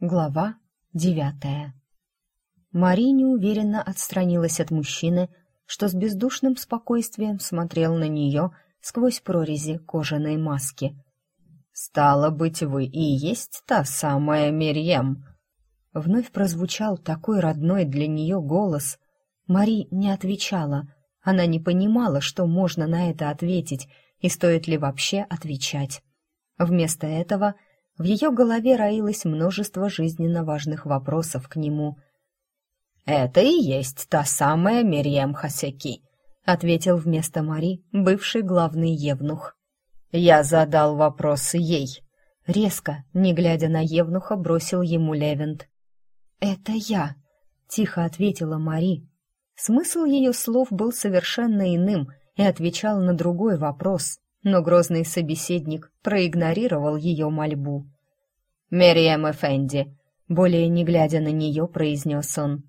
Глава девятая Мари неуверенно отстранилась от мужчины, что с бездушным спокойствием смотрел на нее сквозь прорези кожаной маски. «Стало быть, вы и есть та самая Мерьем!» Вновь прозвучал такой родной для нее голос. Мари не отвечала. Она не понимала, что можно на это ответить, и стоит ли вообще отвечать. Вместо этого — в ее голове роилось множество жизненно важных вопросов к нему. «Это и есть та самая Мерьем Хасеки», — ответил вместо Мари бывший главный евнух. «Я задал вопрос ей». Резко, не глядя на евнуха, бросил ему Левент. «Это я», — тихо ответила Мари. Смысл ее слов был совершенно иным и отвечал на другой вопрос но грозный собеседник проигнорировал ее мольбу. «Мериэм Эфенди», более не глядя на нее, произнес он,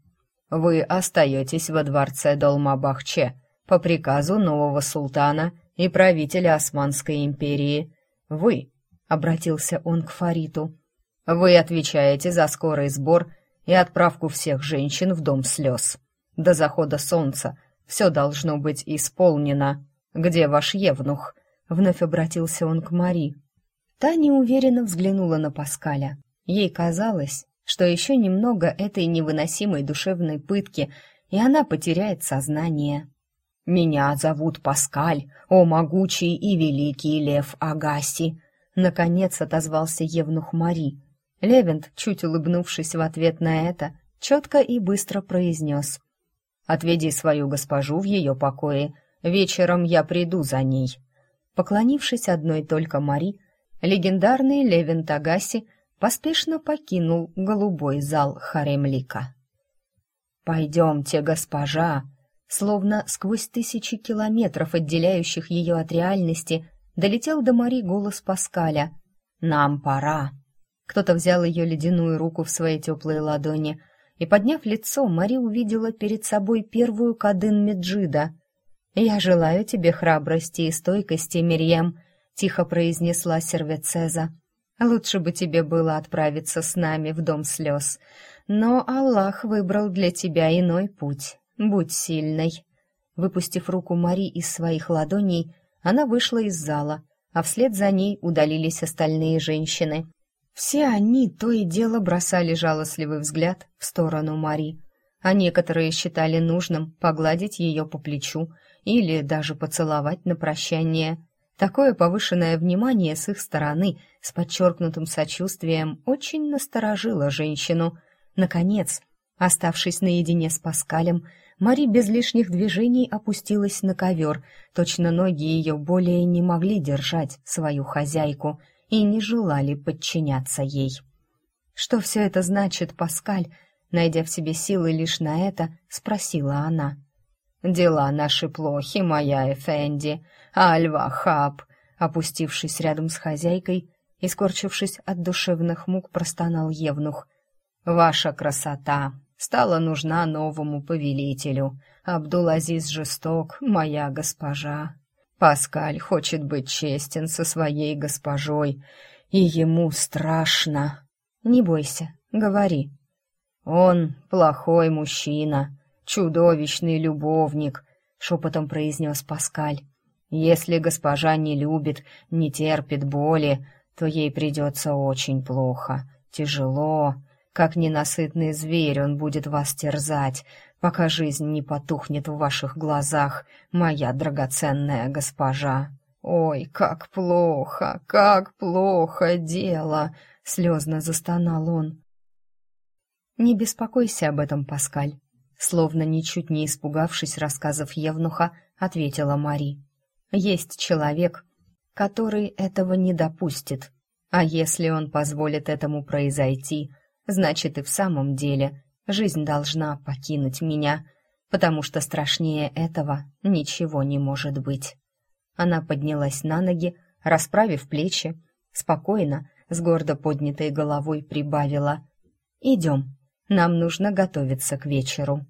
«Вы остаетесь во дворце Долмабахче по приказу нового султана и правителя Османской империи. Вы», — обратился он к Фариту, «вы отвечаете за скорый сбор и отправку всех женщин в дом слез. До захода солнца все должно быть исполнено. Где ваш евнух?» Вновь обратился он к Мари. Та неуверенно взглянула на Паскаля. Ей казалось, что еще немного этой невыносимой душевной пытки, и она потеряет сознание. «Меня зовут Паскаль, о могучий и великий лев Агаси!» Наконец отозвался Евнух Мари. Левент, чуть улыбнувшись в ответ на это, четко и быстро произнес. «Отведи свою госпожу в ее покое. Вечером я приду за ней». Поклонившись одной только Мари, легендарный Левин Тагаси поспешно покинул голубой зал Харемлика. «Пойдемте, госпожа!» Словно сквозь тысячи километров, отделяющих ее от реальности, долетел до Мари голос Паскаля. «Нам пора!» Кто-то взял ее ледяную руку в свои теплые ладони, и, подняв лицо, Мари увидела перед собой первую Кадын Меджида. «Я желаю тебе храбрости и стойкости, Мирьям», — тихо произнесла Сервецеза. «Лучше бы тебе было отправиться с нами в дом слез. Но Аллах выбрал для тебя иной путь. Будь сильной». Выпустив руку Мари из своих ладоней, она вышла из зала, а вслед за ней удалились остальные женщины. Все они то и дело бросали жалостливый взгляд в сторону Мари, а некоторые считали нужным погладить ее по плечу или даже поцеловать на прощание. Такое повышенное внимание с их стороны с подчеркнутым сочувствием очень насторожило женщину. Наконец, оставшись наедине с Паскалем, Мари без лишних движений опустилась на ковер, точно ноги ее более не могли держать свою хозяйку и не желали подчиняться ей. «Что все это значит, Паскаль?» Найдя в себе силы лишь на это, спросила она. «Дела наши плохи, моя Эфенди, Аль-Вахаб», опустившись рядом с хозяйкой и скорчившись от душевных мук, простонал Евнух. «Ваша красота стала нужна новому повелителю. Абдул-Азиз жесток, моя госпожа. Паскаль хочет быть честен со своей госпожой, и ему страшно. Не бойся, говори». «Он плохой мужчина», чудовищный любовник», — шепотом произнес Паскаль. «Если госпожа не любит, не терпит боли, то ей придется очень плохо, тяжело. Как ненасытный зверь он будет вас терзать, пока жизнь не потухнет в ваших глазах, моя драгоценная госпожа. Ой, как плохо, как плохо дело!» — слезно застонал он. «Не беспокойся об этом, Паскаль», Словно ничуть не испугавшись рассказов Евнуха, ответила Мари. «Есть человек, который этого не допустит. А если он позволит этому произойти, значит и в самом деле жизнь должна покинуть меня, потому что страшнее этого ничего не может быть». Она поднялась на ноги, расправив плечи, спокойно, с гордо поднятой головой прибавила. «Идем». Нам нужно готовиться к вечеру.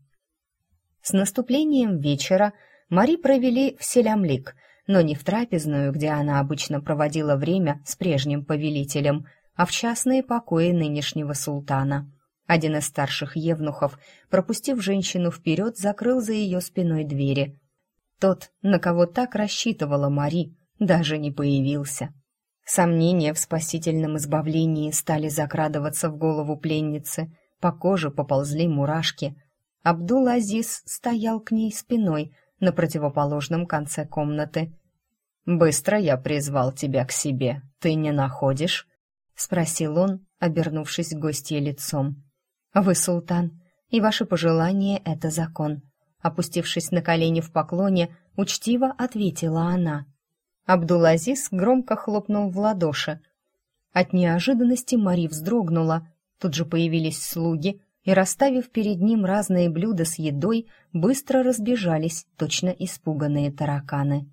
С наступлением вечера Мари провели в Селямлик, но не в трапезную, где она обычно проводила время с прежним повелителем, а в частные покои нынешнего султана. Один из старших евнухов, пропустив женщину вперед, закрыл за ее спиной двери. Тот, на кого так рассчитывала Мари, даже не появился. Сомнения в спасительном избавлении стали закрадываться в голову пленницы, по коже поползли мурашки. Абдул-Азиз стоял к ней спиной на противоположном конце комнаты. «Быстро я призвал тебя к себе, ты не находишь?» — спросил он, обернувшись к гостье лицом. «Вы султан, и ваши пожелания — это закон», — опустившись на колени в поклоне, учтиво ответила она. Абдулазиз громко хлопнул в ладоши. От неожиданности Мари вздрогнула, тут же появились слуги и, расставив перед ним разные блюда с едой, быстро разбежались, точно испуганные тараканы.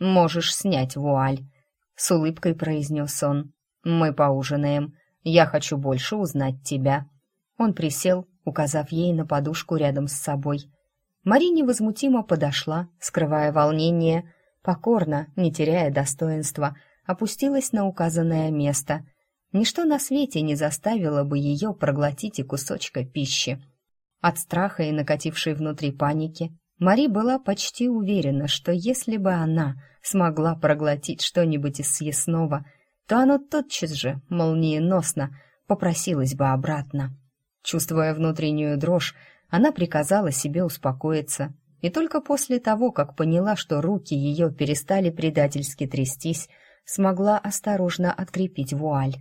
«Можешь снять вуаль», — с улыбкой произнес он. «Мы поужинаем. Я хочу больше узнать тебя». Он присел, указав ей на подушку рядом с собой. Мари невозмутимо подошла, скрывая волнение, покорно, не теряя достоинства, опустилась на указанное место. Ничто на свете не заставило бы ее проглотить и кусочка пищи. От страха и накатившей внутри паники Мари была почти уверена, что если бы она смогла проглотить что-нибудь из съестного, то оно тотчас же, молниеносно, попросилось бы обратно. Чувствуя внутреннюю дрожь, она приказала себе успокоиться, и только после того, как поняла, что руки ее перестали предательски трястись, смогла осторожно открепить вуаль.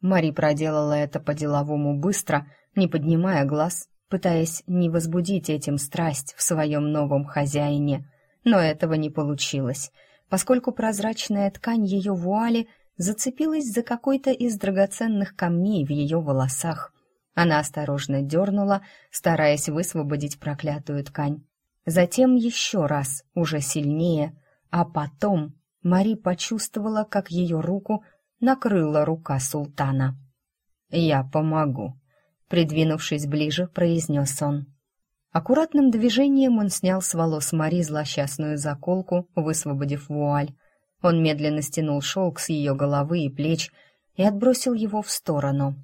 Мари проделала это по-деловому быстро, не поднимая глаз, пытаясь не возбудить этим страсть в своем новом хозяине. Но этого не получилось, поскольку прозрачная ткань ее вуали зацепилась за какой-то из драгоценных камней в ее волосах. Она осторожно дернула, стараясь высвободить проклятую ткань. Затем еще раз, уже сильнее, а потом Мари почувствовала, как ее руку накрыла рука султана. «Я помогу», — придвинувшись ближе, произнес он. Аккуратным движением он снял с волос Мари злосчастную заколку, высвободив вуаль. Он медленно стянул шелк с ее головы и плеч и отбросил его в сторону.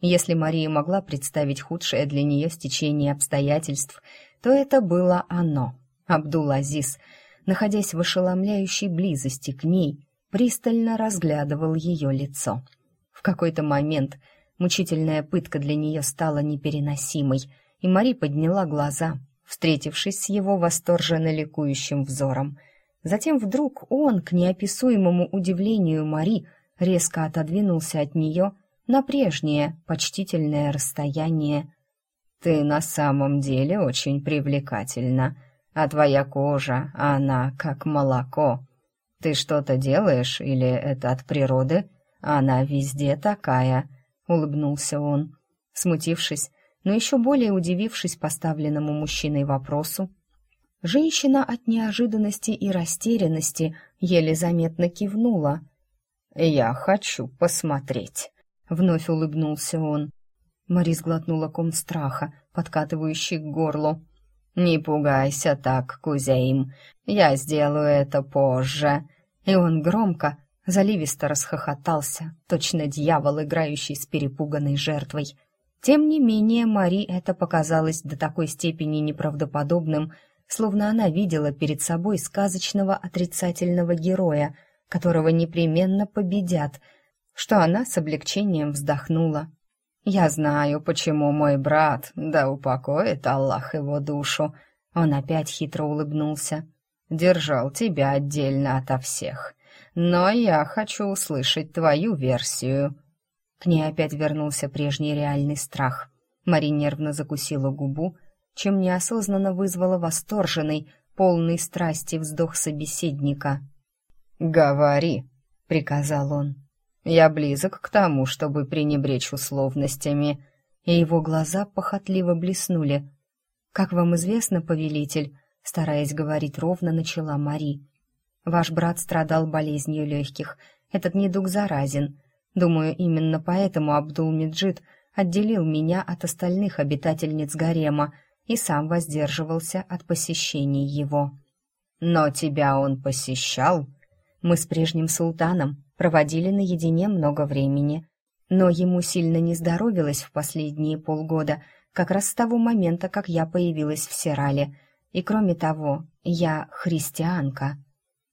Если Мария могла представить худшее для нее стечение обстоятельств, то это было оно. Абдул-Азиз, находясь в ошеломляющей близости к ней, пристально разглядывал ее лицо. В какой-то момент мучительная пытка для нее стала непереносимой, и Мари подняла глаза, встретившись с его восторженно ликующим взором. Затем вдруг он, к неописуемому удивлению Мари, резко отодвинулся от нее на прежнее почтительное расстояние. «Ты на самом деле очень привлекательна, а твоя кожа, она как молоко. Ты что-то делаешь или это от природы? Она везде такая», — улыбнулся он. Смутившись, но еще более удивившись поставленному мужчиной вопросу, женщина от неожиданности и растерянности еле заметно кивнула. «Я хочу посмотреть». Вновь улыбнулся он. Мари сглотнула ком страха, подкатывающий к горлу. «Не пугайся так, Кузейм, я сделаю это позже». И он громко, заливисто расхохотался, точно дьявол, играющий с перепуганной жертвой. Тем не менее, Мари это показалось до такой степени неправдоподобным, словно она видела перед собой сказочного отрицательного героя, которого непременно победят — что она с облегчением вздохнула. «Я знаю, почему мой брат, да упокоит Аллах его душу». Он опять хитро улыбнулся. «Держал тебя отдельно ото всех. Но я хочу услышать твою версию». К ней опять вернулся прежний реальный страх. Мари нервно закусила губу, чем неосознанно вызвала восторженный, полный страсти вздох собеседника. «Говори», — приказал он. Я близок к тому, чтобы пренебречь условностями». И его глаза похотливо блеснули. «Как вам известно, повелитель», — стараясь говорить ровно, начала Мари. «Ваш брат страдал болезнью легких. Этот недуг заразен. Думаю, именно поэтому Абдул-Меджид отделил меня от остальных обитательниц гарема и сам воздерживался от посещений его». «Но тебя он посещал?» «Мы с прежним султаном проводили наедине много времени. Но ему сильно не здоровилось в последние полгода, как раз с того момента, как я появилась в Сирале. И кроме того, я христианка.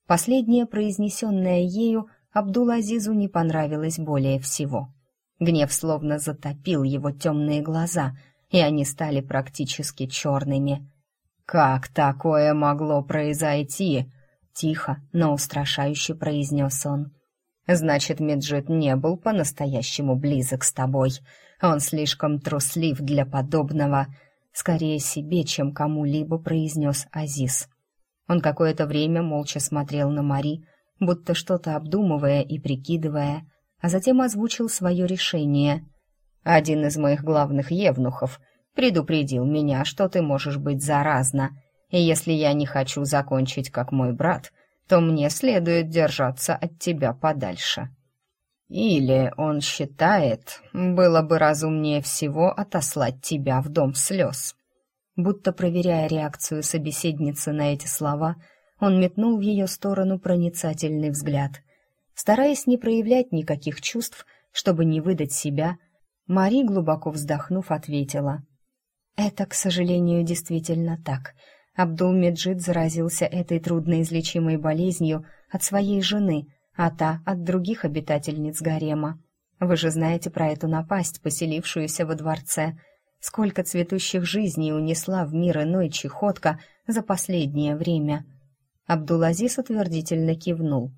Последнее, произнесенное ею, Абдул-Азизу не понравилось более всего. Гнев словно затопил его темные глаза, и они стали практически черными. «Как такое могло произойти?» — тихо, но устрашающе произнес он. «Значит, Меджид не был по-настоящему близок с тобой. Он слишком труслив для подобного. Скорее себе, чем кому-либо», — произнес Азиз. Он какое-то время молча смотрел на Мари, будто что-то обдумывая и прикидывая, а затем озвучил свое решение. «Один из моих главных евнухов предупредил меня, что ты можешь быть заразна, и если я не хочу закончить как мой брат, то мне следует держаться от тебя подальше». Или он считает, было бы разумнее всего отослать тебя в дом слез. Будто проверяя реакцию собеседницы на эти слова, он метнул в ее сторону проницательный взгляд. Стараясь не проявлять никаких чувств, чтобы не выдать себя, Мари, глубоко вздохнув, ответила. «Это, к сожалению, действительно так. Абдул-Меджид заразился этой трудноизлечимой болезнью от своей жены, а та от других обитательниц гарема. Вы же знаете про эту напасть, поселившуюся во дворце — Сколько цветущих жизней унесла в мир иной чехотка за последнее время. Абдулазис утвердительно кивнул.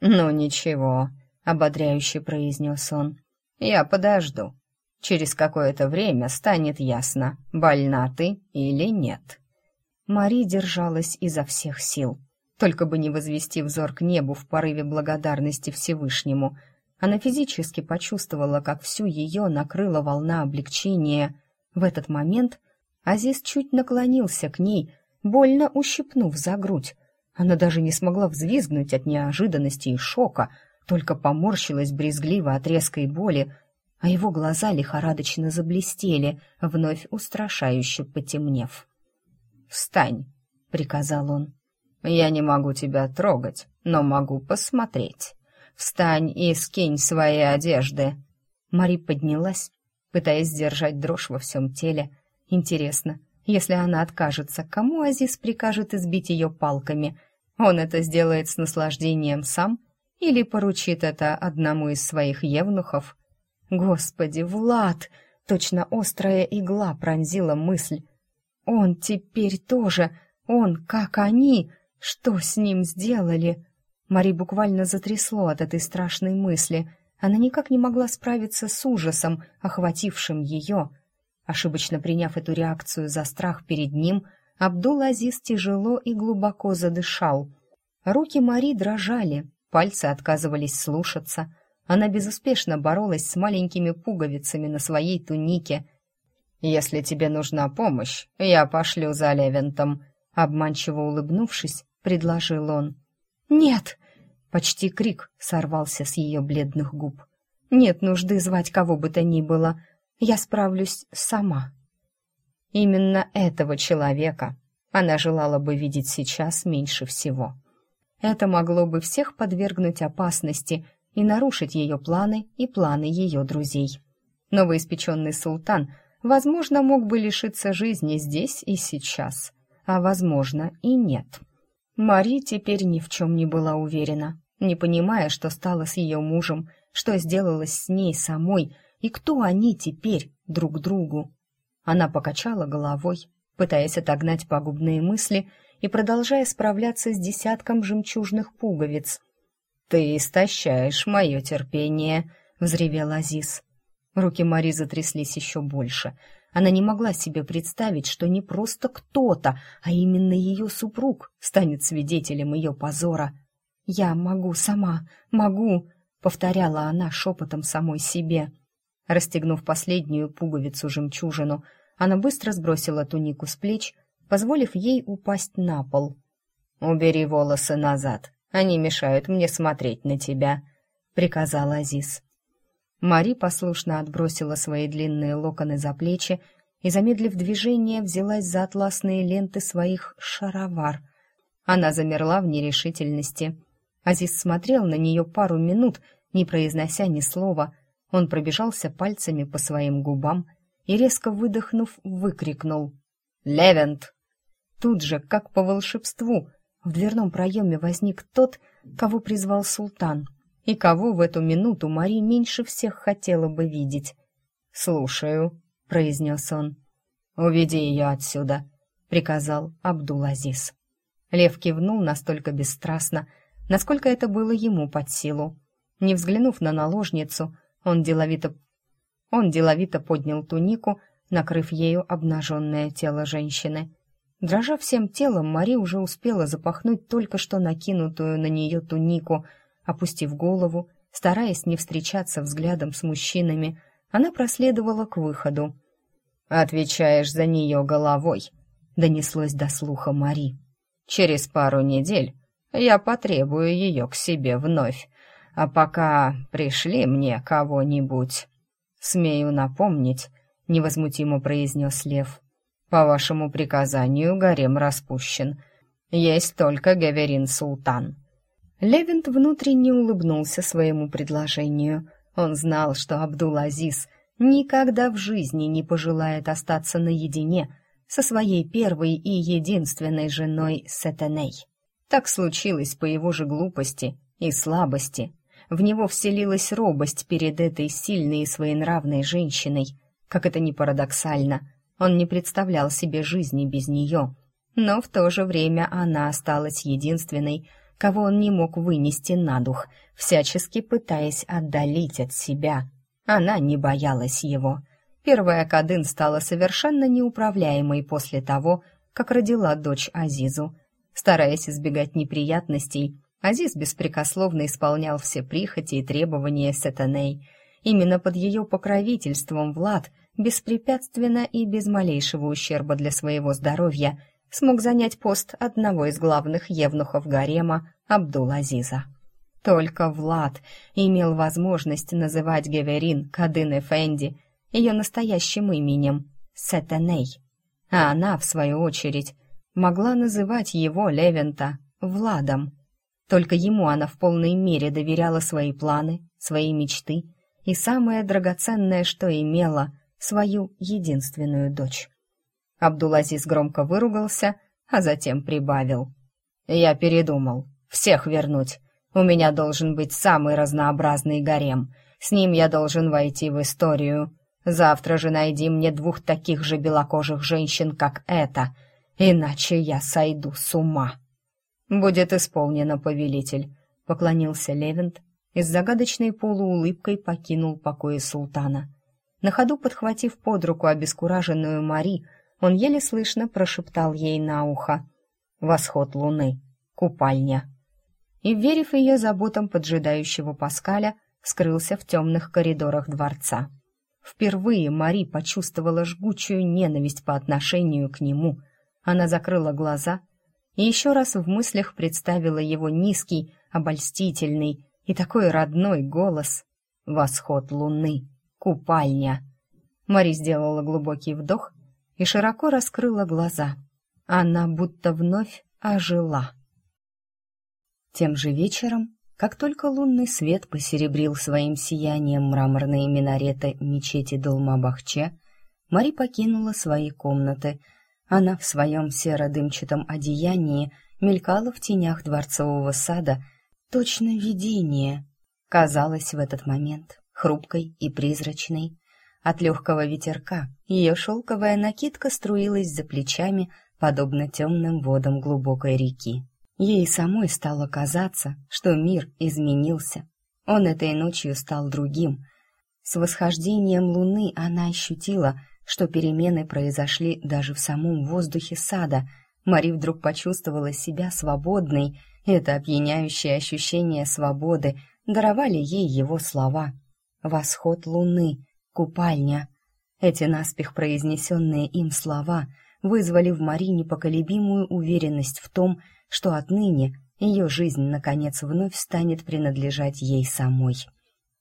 «Ну ничего», — ободряюще произнес он. «Я подожду. Через какое-то время станет ясно, больна ты или нет». Мари держалась изо всех сил, только бы не возвести взор к небу в порыве благодарности Всевышнему. Она физически почувствовала, как всю ее накрыла волна облегчения, в этот момент Азиз чуть наклонился к ней, больно ущипнув за грудь. Она даже не смогла взвизгнуть от неожиданности и шока, только поморщилась брезгливо от резкой боли, а его глаза лихорадочно заблестели, вновь устрашающе потемнев. «Встань!» — приказал он. «Я не могу тебя трогать, но могу посмотреть. Встань и скинь свои одежды!» Мари поднялась, пытаясь сдержать дрожь во всем теле. Интересно, если она откажется, кому Азиз прикажет избить ее палками? Он это сделает с наслаждением сам или поручит это одному из своих евнухов? Господи, Влад! Точно острая игла пронзила мысль. Он теперь тоже, он, как они, что с ним сделали? Мари буквально затрясло от этой страшной мысли — она никак не могла справиться с ужасом, охватившим ее. Ошибочно приняв эту реакцию за страх перед ним, Абдул-Азиз тяжело и глубоко задышал. Руки Мари дрожали, пальцы отказывались слушаться. Она безуспешно боролась с маленькими пуговицами на своей тунике. «Если тебе нужна помощь, я пошлю за Левентом», — обманчиво улыбнувшись, предложил он. «Нет!» Почти крик сорвался с ее бледных губ. «Нет нужды звать кого бы то ни было. Я справлюсь сама». Именно этого человека она желала бы видеть сейчас меньше всего. Это могло бы всех подвергнуть опасности и нарушить ее планы и планы ее друзей. Новоиспеченный султан, возможно, мог бы лишиться жизни здесь и сейчас, а, возможно, и нет. Мари теперь ни в чем не была уверена не понимая, что стало с ее мужем, что сделалось с ней самой и кто они теперь друг другу. Она покачала головой, пытаясь отогнать пагубные мысли и продолжая справляться с десятком жемчужных пуговиц. «Ты истощаешь мое терпение», — взревел Азиз. Руки Мари затряслись еще больше. Она не могла себе представить, что не просто кто-то, а именно ее супруг станет свидетелем ее позора — «Я могу сама, могу», — повторяла она шепотом самой себе. Расстегнув последнюю пуговицу-жемчужину, она быстро сбросила тунику с плеч, позволив ей упасть на пол. «Убери волосы назад, они мешают мне смотреть на тебя», — приказал Азиз. Мари послушно отбросила свои длинные локоны за плечи и, замедлив движение, взялась за атласные ленты своих шаровар. Она замерла в нерешительности — Азиз смотрел на нее пару минут, не произнося ни слова. Он пробежался пальцами по своим губам и, резко выдохнув, выкрикнул «Левент!». Тут же, как по волшебству, в дверном проеме возник тот, кого призвал султан, и кого в эту минуту Мари меньше всех хотела бы видеть. «Слушаю», — произнес он. «Уведи ее отсюда», — приказал Абдул-Азиз. Лев кивнул настолько бесстрастно, насколько это было ему под силу. Не взглянув на наложницу, он деловито, он деловито поднял тунику, накрыв ею обнаженное тело женщины. Дрожа всем телом, Мари уже успела запахнуть только что накинутую на нее тунику. Опустив голову, стараясь не встречаться взглядом с мужчинами, она проследовала к выходу. «Отвечаешь за нее головой», — донеслось до слуха Мари. «Через пару недель я потребую ее к себе вновь, а пока пришли мне кого-нибудь». «Смею напомнить», — невозмутимо произнес Лев, по вашему приказанию гарем распущен. Есть только Гаверин Султан». Левинт внутренне улыбнулся своему предложению. Он знал, что Абдул-Азиз никогда в жизни не пожелает остаться наедине со своей первой и единственной женой Сетеней. Так случилось по его же глупости и слабости. В него вселилась робость перед этой сильной и своенравной женщиной. Как это ни парадоксально, он не представлял себе жизни без нее, но в то же время она осталась единственной, кого он не мог вынести на дух, всячески пытаясь отдалить от себя. Она не боялась его. Первая Кадын стала совершенно неуправляемой после того, как родила дочь Азизу. Стараясь избегать неприятностей, Азиз беспрекословно исполнял все прихоти и требования Сетаней. Именно под ее покровительством Влад – беспрепятственно и без малейшего ущерба для своего здоровья смог занять пост одного из главных евнухов гарема Абдул-Азиза. Только Влад имел возможность называть Геверин Кадын Эфенди ее настоящим именем Сетеней, а она, в свою очередь, могла называть его, Левента, Владом. Только ему она в полной мере доверяла свои планы, свои мечты и самое драгоценное, что имела — свою единственную дочь. Абдулазиз громко выругался, а затем прибавил. «Я передумал. Всех вернуть. У меня должен быть самый разнообразный гарем. С ним я должен войти в историю. Завтра же найди мне двух таких же белокожих женщин, как эта, иначе я сойду с ума». «Будет исполнено, повелитель», — поклонился Левент и с загадочной полуулыбкой покинул покои султана. На ходу подхватив под руку обескураженную Мари, он еле слышно прошептал ей на ухо «Восход луны, купальня». И, верив ее заботам поджидающего Паскаля, скрылся в темных коридорах дворца. Впервые Мари почувствовала жгучую ненависть по отношению к нему. Она закрыла глаза и еще раз в мыслях представила его низкий, обольстительный и такой родной голос «Восход луны» купальня. Мари сделала глубокий вдох и широко раскрыла глаза. Она будто вновь ожила. Тем же вечером, как только лунный свет посеребрил своим сиянием мраморные минареты мечети Долмабахче, Мари покинула свои комнаты. Она в своем серо-дымчатом одеянии мелькала в тенях дворцового сада, точно видение. Казалось в этот момент, хрупкой и призрачной. От легкого ветерка ее шелковая накидка струилась за плечами, подобно темным водам глубокой реки. Ей самой стало казаться, что мир изменился. Он этой ночью стал другим. С восхождением луны она ощутила, что перемены произошли даже в самом воздухе сада. Мари вдруг почувствовала себя свободной, и это опьяняющее ощущение свободы даровали ей его слова восход луны, купальня. Эти наспех произнесенные им слова вызвали в Мари непоколебимую уверенность в том, что отныне ее жизнь, наконец, вновь станет принадлежать ей самой.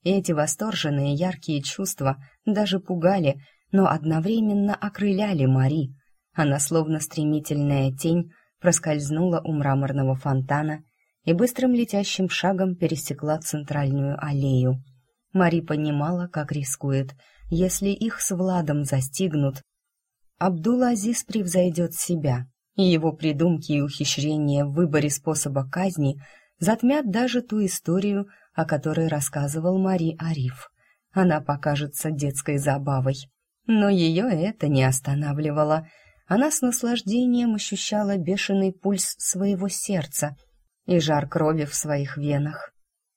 И эти восторженные яркие чувства даже пугали, но одновременно окрыляли Мари. Она, словно стремительная тень, проскользнула у мраморного фонтана и быстрым летящим шагом пересекла центральную аллею. Мари понимала, как рискует. Если их с Владом застигнут, Абдул-Азиз превзойдет себя, и его придумки и ухищрения в выборе способа казни затмят даже ту историю, о которой рассказывал Мари Ариф. Она покажется детской забавой. Но ее это не останавливало. Она с наслаждением ощущала бешеный пульс своего сердца и жар крови в своих венах.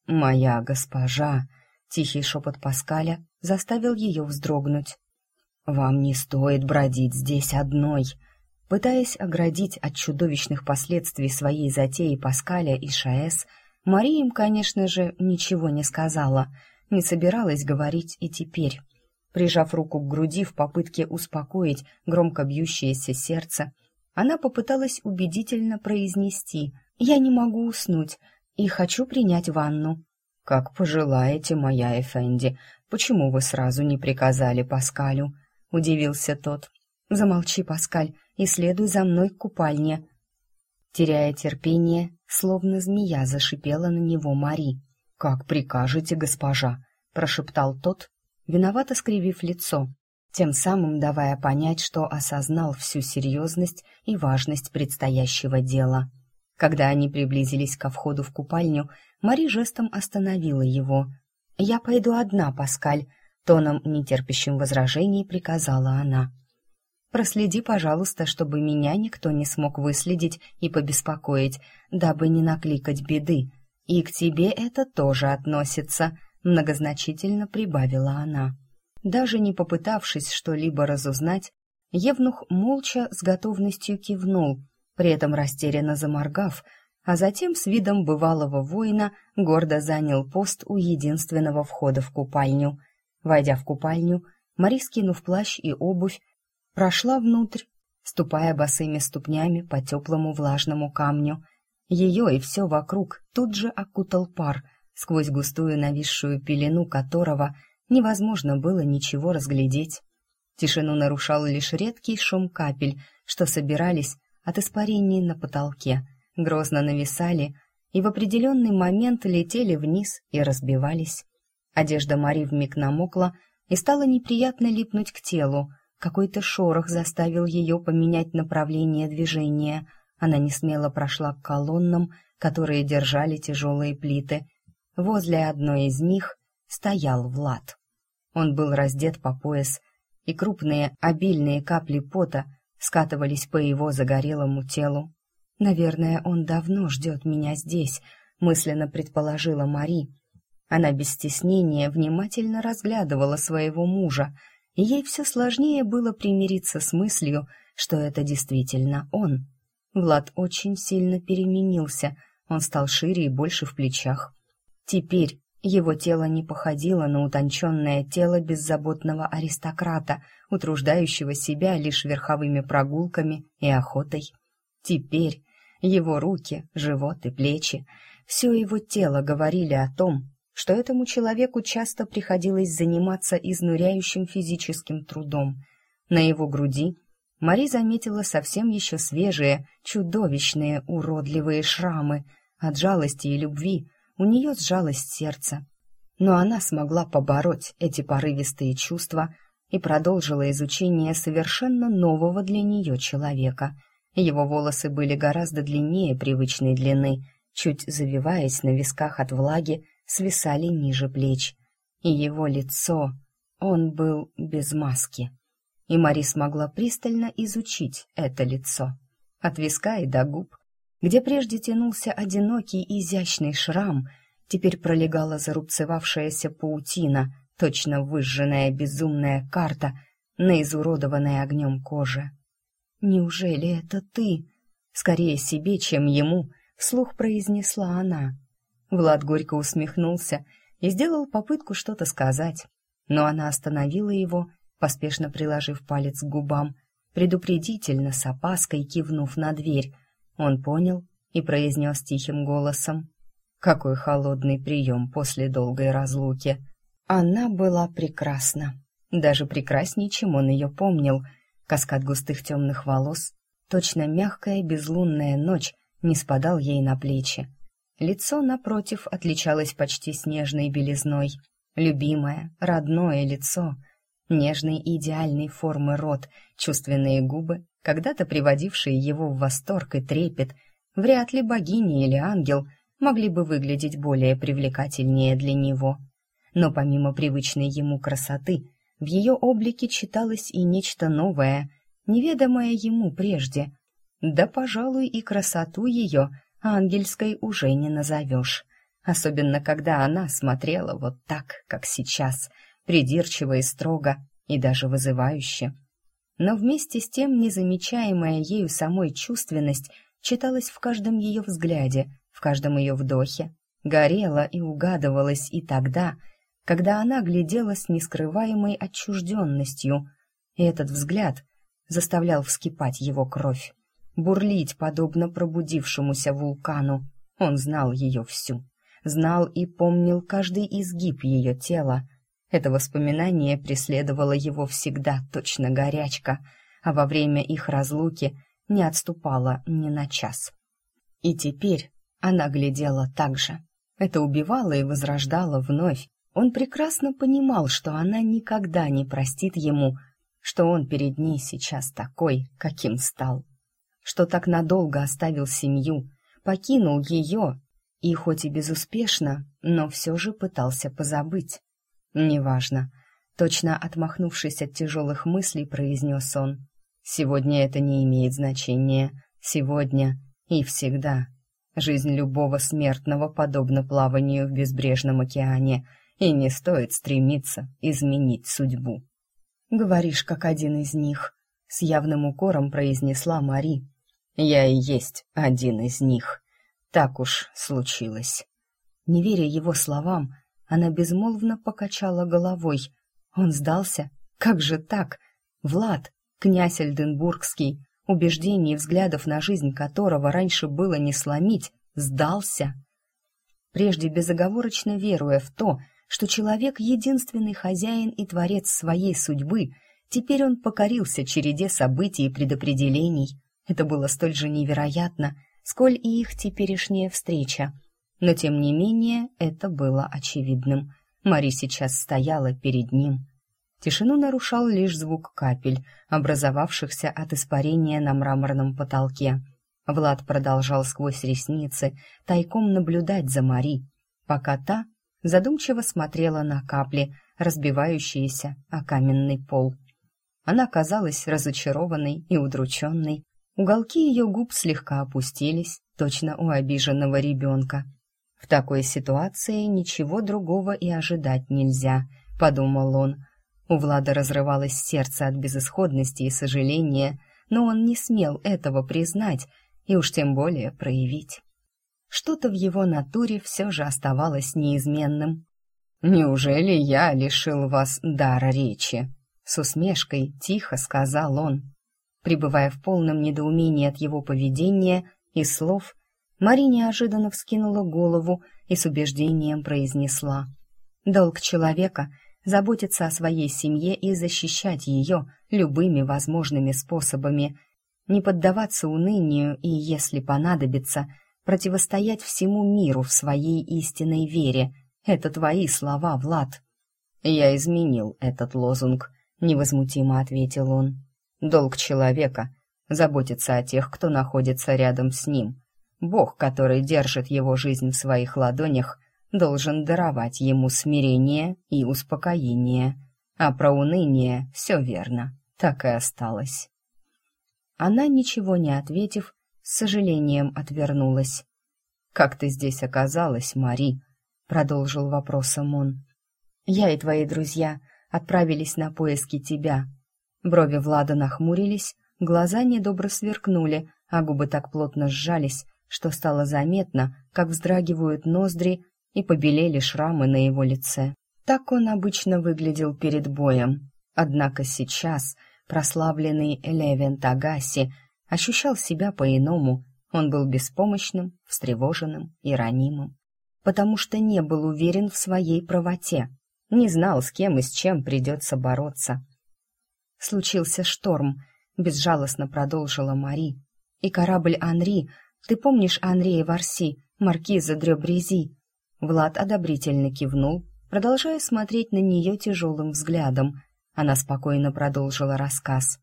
«Моя госпожа!» Тихий шепот Паскаля заставил ее вздрогнуть. «Вам не стоит бродить здесь одной!» Пытаясь оградить от чудовищных последствий своей затеи Паскаля и Шаэс, Мария им, конечно же, ничего не сказала, не собиралась говорить и теперь. Прижав руку к груди в попытке успокоить громко бьющееся сердце, она попыталась убедительно произнести «Я не могу уснуть и хочу принять ванну». «Как пожелаете, моя Эфенди. Почему вы сразу не приказали Паскалю?» — удивился тот. «Замолчи, Паскаль, и следуй за мной к купальне». Теряя терпение, словно змея зашипела на него Мари. «Как прикажете, госпожа?» — прошептал тот, виновато скривив лицо, тем самым давая понять, что осознал всю серьезность и важность предстоящего дела. Когда они приблизились ко входу в купальню, Мари жестом остановила его. «Я пойду одна, Паскаль», — тоном, нетерпящим возражений, приказала она. «Проследи, пожалуйста, чтобы меня никто не смог выследить и побеспокоить, дабы не накликать беды. И к тебе это тоже относится», — многозначительно прибавила она. Даже не попытавшись что-либо разузнать, Евнух молча с готовностью кивнул, при этом растерянно заморгав, а затем с видом бывалого воина гордо занял пост у единственного входа в купальню. Войдя в купальню, Мари, скинув плащ и обувь, прошла внутрь, ступая босыми ступнями по теплому влажному камню. Ее и все вокруг тут же окутал пар, сквозь густую нависшую пелену которого невозможно было ничего разглядеть. Тишину нарушал лишь редкий шум капель, что собирались от испарений на потолке — грозно нависали и в определенный момент летели вниз и разбивались. Одежда Мари вмиг намокла и стала неприятно липнуть к телу. Какой-то шорох заставил ее поменять направление движения. Она несмело прошла к колоннам, которые держали тяжелые плиты. Возле одной из них стоял Влад. Он был раздет по пояс, и крупные обильные капли пота скатывались по его загорелому телу. Наверное, он давно ждет меня здесь, мысленно предположила Мари. Она без стеснения внимательно разглядывала своего мужа, и ей все сложнее было примириться с мыслью, что это действительно он. Влад очень сильно переменился, он стал шире и больше в плечах. Теперь его тело не походило на утонченное тело беззаботного аристократа, утруждающего себя лишь верховыми прогулками и охотой. Теперь его руки, живот и плечи, все его тело говорили о том, что этому человеку часто приходилось заниматься изнуряющим физическим трудом. На его груди Мари заметила совсем еще свежие, чудовищные, уродливые шрамы. От жалости и любви у нее сжалось сердце. Но она смогла побороть эти порывистые чувства и продолжила изучение совершенно нового для нее человека — его волосы были гораздо длиннее привычной длины, чуть завиваясь на висках от влаги, свисали ниже плеч. И его лицо... Он был без маски. И Мари смогла пристально изучить это лицо. От виска и до губ, где прежде тянулся одинокий изящный шрам, теперь пролегала зарубцевавшаяся паутина, точно выжженная безумная карта на изуродованной огнем коже. «Неужели это ты?» Скорее себе, чем ему, вслух произнесла она. Влад горько усмехнулся и сделал попытку что-то сказать, но она остановила его, поспешно приложив палец к губам, предупредительно, с опаской кивнув на дверь. Он понял и произнес тихим голосом. «Какой холодный прием после долгой разлуки!» Она была прекрасна, даже прекраснее, чем он ее помнил — Каскад густых темных волос, точно мягкая безлунная ночь, не спадал ей на плечи. Лицо, напротив, отличалось почти снежной белизной. любимое, родное лицо, нежной идеальной формы рот, чувственные губы, когда-то приводившие его в восторг и трепет, вряд ли богиня или ангел могли бы выглядеть более привлекательнее для него. Но помимо привычной ему красоты, в ее облике читалось и нечто новое, неведомое ему прежде. Да, пожалуй, и красоту ее ангельской уже не назовешь. Особенно, когда она смотрела вот так, как сейчас, придирчиво и строго, и даже вызывающе. Но вместе с тем незамечаемая ею самой чувственность читалась в каждом ее взгляде, в каждом ее вдохе, горела и угадывалась и тогда, когда она глядела с нескрываемой отчужденностью, и этот взгляд заставлял вскипать его кровь, бурлить, подобно пробудившемуся вулкану. Он знал ее всю, знал и помнил каждый изгиб ее тела. Это воспоминание преследовало его всегда, точно горячка, а во время их разлуки не отступало ни на час. И теперь она глядела так же. Это убивало и возрождало вновь, он прекрасно понимал, что она никогда не простит ему, что он перед ней сейчас такой, каким стал, что так надолго оставил семью, покинул ее и хоть и безуспешно, но все же пытался позабыть. «Неважно», — точно отмахнувшись от тяжелых мыслей, произнес он. «Сегодня это не имеет значения. Сегодня и всегда. Жизнь любого смертного подобна плаванию в безбрежном океане — и не стоит стремиться изменить судьбу. «Говоришь, как один из них», — с явным укором произнесла Мари. «Я и есть один из них. Так уж случилось». Не веря его словам, она безмолвно покачала головой. Он сдался? Как же так? Влад, князь Эльденбургский, убеждений и взглядов на жизнь которого раньше было не сломить, сдался. Прежде безоговорочно веруя в то, что человек — единственный хозяин и творец своей судьбы, теперь он покорился череде событий и предопределений. Это было столь же невероятно, сколь и их теперешняя встреча. Но, тем не менее, это было очевидным. Мари сейчас стояла перед ним. Тишину нарушал лишь звук капель, образовавшихся от испарения на мраморном потолке. Влад продолжал сквозь ресницы тайком наблюдать за Мари, пока та задумчиво смотрела на капли, разбивающиеся о каменный пол. Она казалась разочарованной и удрученной. Уголки ее губ слегка опустились, точно у обиженного ребенка. В такой ситуации ничего другого и ожидать нельзя, подумал он. У Влада разрывалось сердце от безысходности и сожаления, но он не смел этого признать и уж тем более проявить. Что-то в его натуре все же оставалось неизменным. «Неужели я лишил вас дара речи?» С усмешкой тихо сказал он. Пребывая в полном недоумении от его поведения и слов, Мари неожиданно вскинула голову и с убеждением произнесла. «Долг человека — заботиться о своей семье и защищать ее любыми возможными способами, не поддаваться унынию и, если понадобится, — противостоять всему миру в своей истинной вере. Это твои слова, Влад. Я изменил этот лозунг, невозмутимо ответил он. Долг человека — заботиться о тех, кто находится рядом с ним. Бог, который держит его жизнь в своих ладонях, должен даровать ему смирение и успокоение. А про уныние все верно, так и осталось. Она, ничего не ответив, с сожалением отвернулась. «Как ты здесь оказалась, Мари?» — продолжил вопросом он. «Я и твои друзья отправились на поиски тебя». Брови Влада нахмурились, глаза недобро сверкнули, а губы так плотно сжались, что стало заметно, как вздрагивают ноздри и побелели шрамы на его лице. Так он обычно выглядел перед боем. Однако сейчас прославленный Левен Тагаси ощущал себя по-иному. Он был беспомощным, встревоженным и ранимым, потому что не был уверен в своей правоте, не знал, с кем и с чем придется бороться. Случился шторм, безжалостно продолжила Мари. И корабль Анри, ты помнишь Андрея Варси, маркиза Дрёбрези? Влад одобрительно кивнул, продолжая смотреть на нее тяжелым взглядом. Она спокойно продолжила рассказ.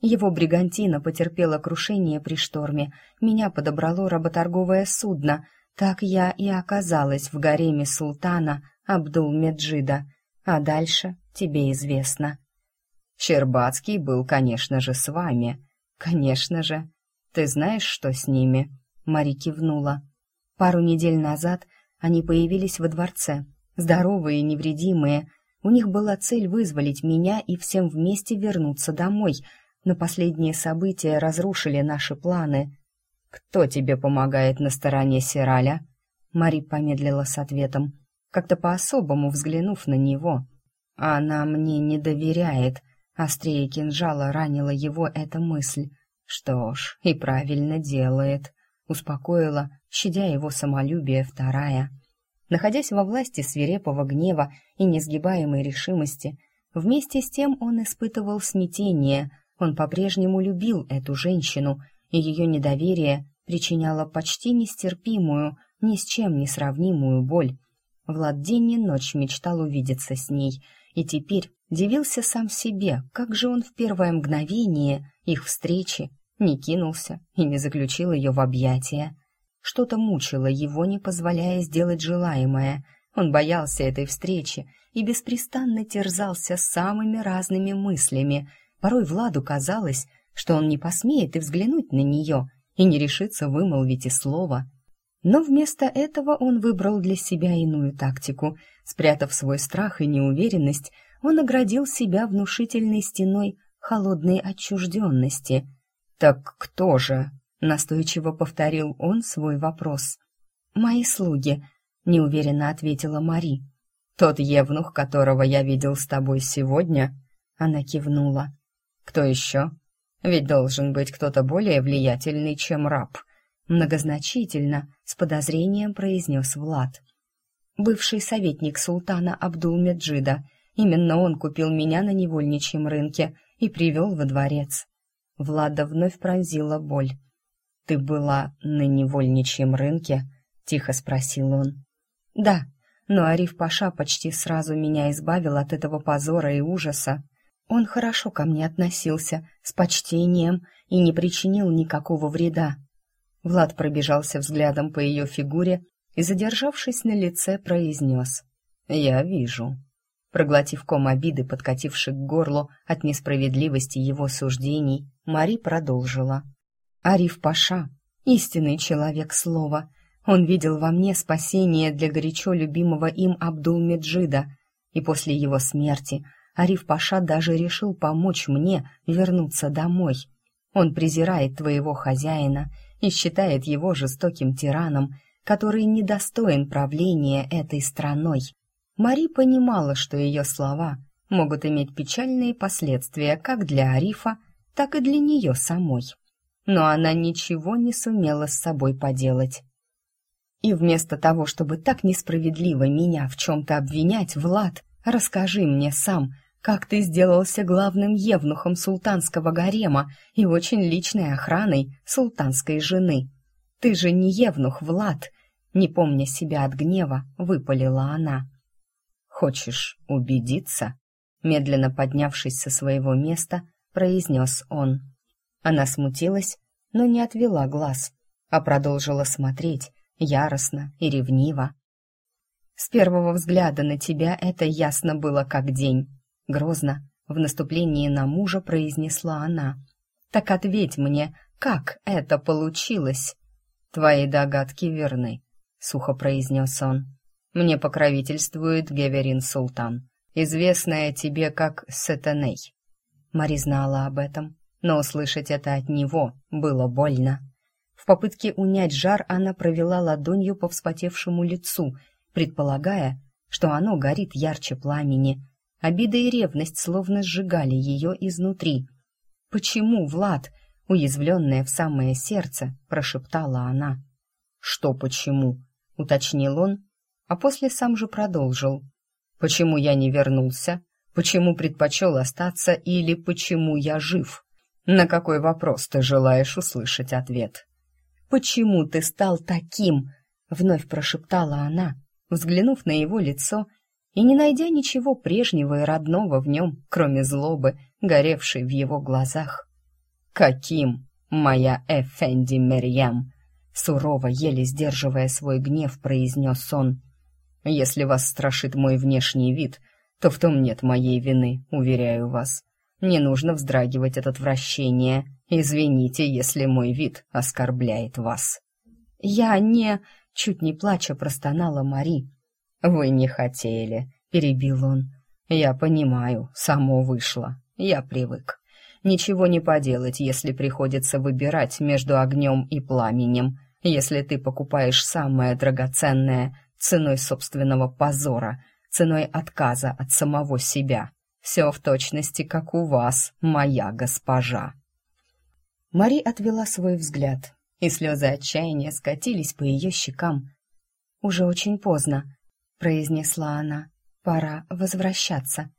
Его бригантина потерпела крушение при шторме. Меня подобрало работорговое судно. Так я и оказалась в гареме султана Абдул-Меджида. А дальше тебе известно. Щербацкий был, конечно же, с вами. Конечно же. Ты знаешь, что с ними? Мари кивнула. Пару недель назад они появились во дворце, здоровые и невредимые. У них была цель вызволить меня и всем вместе вернуться домой — но последние события разрушили наши планы. «Кто тебе помогает на стороне Сираля?» Мари помедлила с ответом, как-то по-особому взглянув на него. «Она мне не доверяет», — острее кинжала ранила его эта мысль. «Что ж, и правильно делает», — успокоила, щадя его самолюбие вторая. Находясь во власти свирепого гнева и несгибаемой решимости, вместе с тем он испытывал смятение — он по-прежнему любил эту женщину, и ее недоверие причиняло почти нестерпимую, ни с чем не сравнимую боль. Влад день и ночь мечтал увидеться с ней, и теперь дивился сам себе, как же он в первое мгновение их встречи не кинулся и не заключил ее в объятия. Что-то мучило его, не позволяя сделать желаемое. Он боялся этой встречи и беспрестанно терзался самыми разными мыслями — Порой Владу казалось, что он не посмеет и взглянуть на нее, и не решится вымолвить и слова. Но вместо этого он выбрал для себя иную тактику. Спрятав свой страх и неуверенность, он оградил себя внушительной стеной холодной отчужденности. «Так кто же?» — настойчиво повторил он свой вопрос. «Мои слуги», — неуверенно ответила Мари. «Тот евнух, которого я видел с тобой сегодня?» Она кивнула. Кто еще? Ведь должен быть кто-то более влиятельный, чем раб. Многозначительно, с подозрением произнес Влад. Бывший советник султана Абдул-Меджида. Именно он купил меня на невольничьем рынке и привел во дворец. Влада вновь пронзила боль. «Ты была на невольничьем рынке?» — тихо спросил он. «Да, но Ариф Паша почти сразу меня избавил от этого позора и ужаса. Он хорошо ко мне относился, с почтением и не причинил никакого вреда. Влад пробежался взглядом по ее фигуре и, задержавшись на лице, произнес «Я вижу». Проглотив ком обиды, подкативший к горлу от несправедливости его суждений, Мари продолжила. «Ариф Паша — истинный человек слова. Он видел во мне спасение для горячо любимого им Абдул-Меджида, и после его смерти — Ариф Паша даже решил помочь мне вернуться домой. Он презирает твоего хозяина и считает его жестоким тираном, который недостоин правления этой страной. Мари понимала, что ее слова могут иметь печальные последствия как для Арифа, так и для нее самой. Но она ничего не сумела с собой поделать. И вместо того, чтобы так несправедливо меня в чем-то обвинять, Влад, расскажи мне сам, как ты сделался главным евнухом султанского гарема и очень личной охраной султанской жены. Ты же не евнух, Влад!» Не помня себя от гнева, выпалила она. «Хочешь убедиться?» Медленно поднявшись со своего места, произнес он. Она смутилась, но не отвела глаз, а продолжила смотреть яростно и ревниво. «С первого взгляда на тебя это ясно было как день. Грозно, в наступлении на мужа произнесла она. «Так ответь мне, как это получилось?» «Твои догадки верны», — сухо произнес он. «Мне покровительствует Геверин Султан, известная тебе как Сетаней». Мари знала об этом, но услышать это от него было больно. В попытке унять жар она провела ладонью по вспотевшему лицу, предполагая, что оно горит ярче пламени, Обида и ревность словно сжигали ее изнутри. «Почему, Влад?» — уязвленная в самое сердце, прошептала она. «Что почему?» — уточнил он, а после сам же продолжил. «Почему я не вернулся? Почему предпочел остаться или почему я жив? На какой вопрос ты желаешь услышать ответ?» «Почему ты стал таким?» — вновь прошептала она, взглянув на его лицо и не найдя ничего прежнего и родного в нем, кроме злобы, горевшей в его глазах. «Каким, моя Эфенди Мерьям?» Сурово, еле сдерживая свой гнев, произнес он. «Если вас страшит мой внешний вид, то в том нет моей вины, уверяю вас. Не нужно вздрагивать от отвращения. Извините, если мой вид оскорбляет вас». «Я не...» — чуть не плача простонала Мари. «Вы не хотели», — перебил он. «Я понимаю, само вышло. Я привык. Ничего не поделать, если приходится выбирать между огнем и пламенем, если ты покупаешь самое драгоценное ценой собственного позора, ценой отказа от самого себя. Все в точности, как у вас, моя госпожа». Мари отвела свой взгляд, и слезы отчаяния скатились по ее щекам. «Уже очень поздно», — произнесла она. «Пора возвращаться».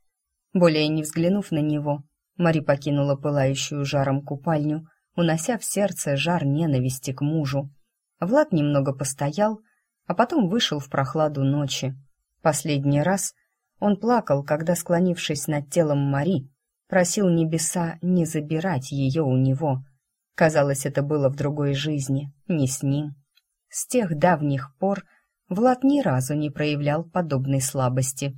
Более не взглянув на него, Мари покинула пылающую жаром купальню, унося в сердце жар ненависти к мужу. Влад немного постоял, а потом вышел в прохладу ночи. Последний раз он плакал, когда, склонившись над телом Мари, просил небеса не забирать ее у него. Казалось, это было в другой жизни, не с ним. С тех давних пор Влад ни разу не проявлял подобной слабости.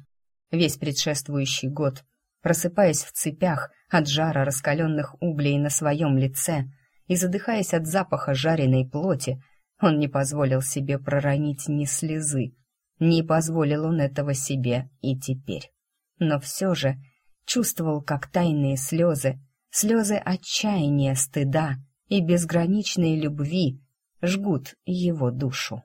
Весь предшествующий год, просыпаясь в цепях от жара раскаленных углей на своем лице и задыхаясь от запаха жареной плоти, он не позволил себе проронить ни слезы. Не позволил он этого себе и теперь. Но все же чувствовал, как тайные слезы, слезы отчаяния, стыда и безграничной любви жгут его душу.